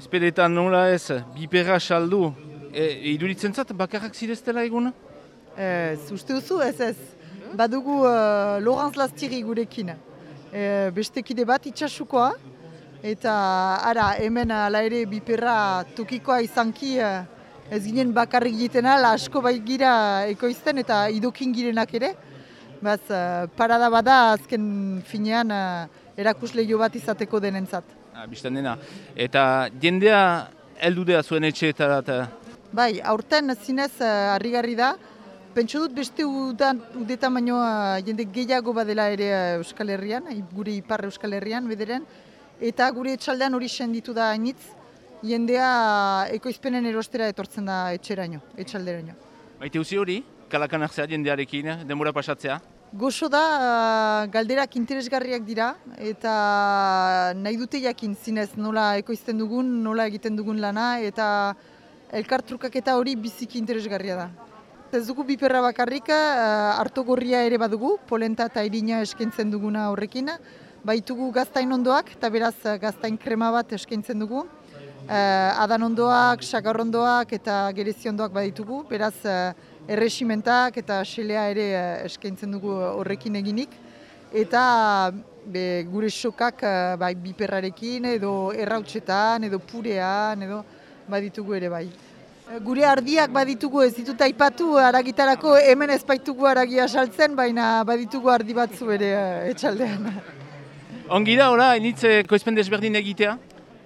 Ezpedetan nola ez, biperra saldu, e, iduritzen zat bakarrak zireztela egun? Ez, uste duzu ez ez. Badugu uh, Laurence Lastiri gurekin. E, beste kide bat itxasukoa. Eta ara, hemen ala ere biperra tokikoa izanki uh, ez ginen bakarrik egiten ala asko bai gira ekoizten eta idokin girenak ere. Baz, uh, parada bada azken finean uh, erakusleio bat izateko denentzat. Ah, Bistan dena. Eta jendea heldu dea zuen etxeetara eta Bai, aurten zinez uh, harrigarri da. Pentsu dut beste udan, udetan baino uh, jende gehiago badela ere uh, Euskal Herrian, gure ipar Euskal Herrian bederen. Eta gure etxaldean hori senditu da hainitz, jendea ekoizpenen erostera etortzen da etxeraino, etxalderaino. maite uzi hori, kalakan hartzea jendearekin, denbora pasatzea. Gozo da, uh, galderak interesgarriak dira, eta nahi dute jakin zinez nola ekoizten dugun, nola egiten dugun lana, eta elkartrukaketa hori biziki interesgarria da. Ez dugu biperra bakarrik, uh, harto gorria ere badugu, polenta eta irina eskaintzen duguna horrekin. Baitugu gaztain ondoak, eta beraz uh, gaztain krema bat eskaintzen dugu. Uh, adan ondoak, sagar ondoak eta gerezi ondoak baditugu, beraz uh, erresimentak eta xelea ere uh, eskaintzen dugu horrekin eginik. Eta be, gure sokak bai, biperrarekin edo errautsetan edo purean edo baditugu ere bai. Gure ardiak baditugu ez ditut aipatu aragitarako hemen ez baitugu aragia saltzen, baina baditugu ardi batzu ere eh, etxaldean. Ongi da, ora, initze koizpen desberdin egitea?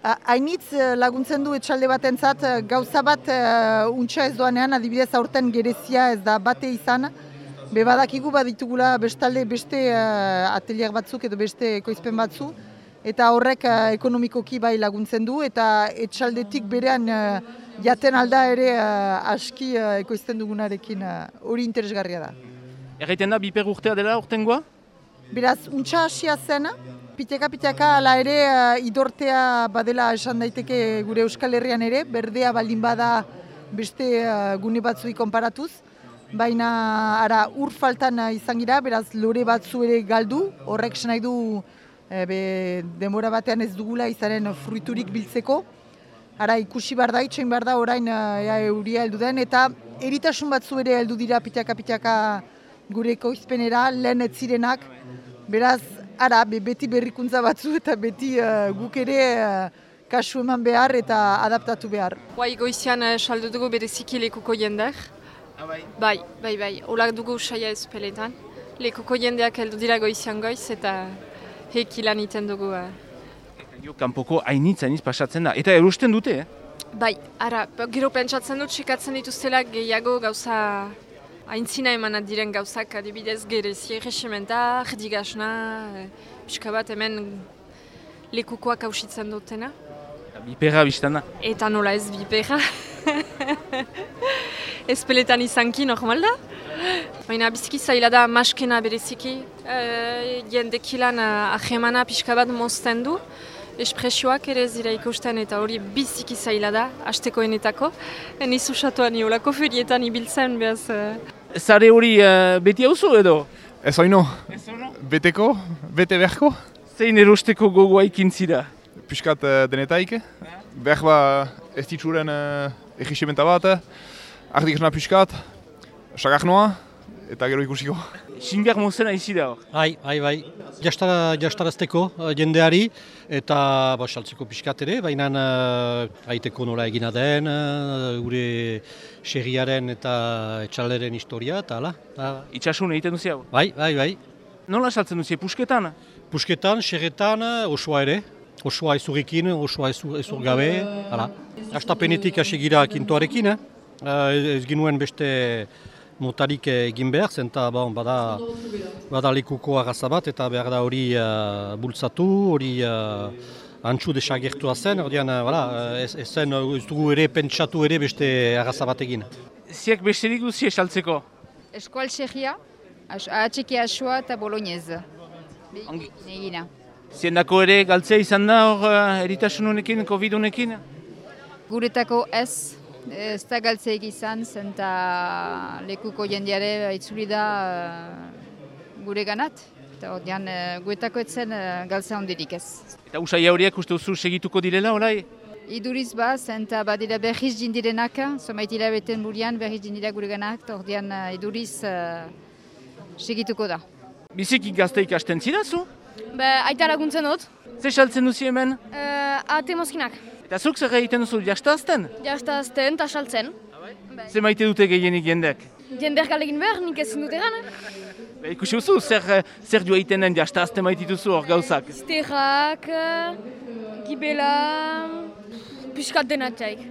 Hainitz eh, laguntzen du etxalde batentzat eh, gauza bat uh, untxa ez doanean, adibidez aurten gerezia ez da bate izan, Be badakigu baditugula bestalde beste uh, atelier batzuk edo beste ekoizpen batzu, eta horrek eh, ekonomikoki bai laguntzen du, eta etxaldetik berean eh, jaten alda ere eh, aski eh, ekoizten dugunarekin eh, hori interesgarria da. Erraiten da, biper urtea dela urtengoa? Beraz, untxa hasia zen, piteka-piteka ala ere eh, idortea badela esan daiteke gure Euskal Herrian ere, berdea baldin bada beste eh, gune batzuei konparatuz, baina ara ur faltan eh, izan gira, beraz lore batzu ere galdu, horrek nahi du eh, be, denbora batean ez dugula izanen fruiturik biltzeko, Ara ikusi behar da, itxain behar da orain ea euria heldu den, eta eritasun batzu ere heldu dira pitaka-pitaka gure ekoizpenera, lehen ez zirenak. Beraz, ara, be, beti berrikuntza batzu eta beti eh, guk ere eh, kasu eman behar eta adaptatu behar. Guai goizian uh, saldu dugu bereziki lekuko jendeak. Abai. Bai, bai, bai, olak dugu saia ezpeletan. Lekuko jendeak heldu dira goizian goiz eta heki lan iten dugu. eh. Jo, kanpoko hainitz, hainitz pasatzen da. Eta erosten dute, eh? Bai, ara, gero pentsatzen dut, sekatzen dituztela gehiago gauza aintzina emanak diren gauzak, adibidez gerezi, regimenta, jerdigasna, eh, pixka bat hemen lekukoak hausitzen dutena. Biperra biztan da. Eta nola ez biperra. ez peletan izanki normal da. Baina biziki zaila da maskena bereziki. E, jendekilan uh, ahemana pixka bat mozten du. Espresioak ere ez dira ikusten eta hori biziki zaila da, hastekoenetako. Niz usatuan iolako ferietan ibiltzen behaz. Uh, Zare hori eh, beti hauzu edo? Ez oino, Ez ono? beteko, bete beharko, Zein erosteko gogoa ikintzira? piskat uh, denetaik. Behar ba ez ditzuren uh, egisementa bat, ardik esna piskat, sagar noa, eta gero ikusiko. Xingar mozena izi da hor. Bai, bai, bai. Jastara, jastarazteko eh, jendeari eta ba, saltzeko pixkat ere, baina uh, aiteko nola egina den, uh, gure xerriaren eta etxalderen historia eta hala. Da, Itxasun egiten duzi hau. Bai, bai, bai. Nola saltzen duzi, pusketan? Pusketan, xerretan, osoa ere. Osoa ezurrekin, osoa ezur, gabe, hala. Astapenetik hasi gira kintoarekin? Eh, ez ginuen beste motarik egin behar, zenta bon, bada, bada lekuko arraza bat eta behar da hori uh, bultzatu, hori uh, antxu desagertua zen, ordean, uh, voilà, ez, ez zen, ez dugu ere pentsatu ere beste arraza bat egin. Ziak besterik duzi esaltzeko? Eskual txegia, atxeki asua eta bolognez. Ongi. Negina. Ziendako ere galtzea izan da hor eritasun honekin, covid honekin? Guretako ez, ez da galtzeik izan, zenta lekuko jendeare itzuli da eh, gure ganat. Eta ordean, eh, guetako etzen uh, galtza hondirik ez. Eta usai horiek uste duzu segituko direla, olai? iduriz ba, zenta badira berriz jindirenak, somait hilabeten burian berriz jindira gure ganak, ordean iduriz uh, segituko da. Biziki gazte ikasten zirazu? Be, aita laguntzen dut. Ze saltzen duzi hemen? Uh, ate mozkinak. Eta zuk zer egiten duzu jastazten? Jastazten eta saltzen. Ze maite dute gehienik jendek? Jender galegin behar, nik ezin dut egan. Eh? Ba, ikusi duzu, zer, eh, zer joa egiten den jastazten maitituzu hor gauzak? Zterrak, gibela, piskat denatxaik.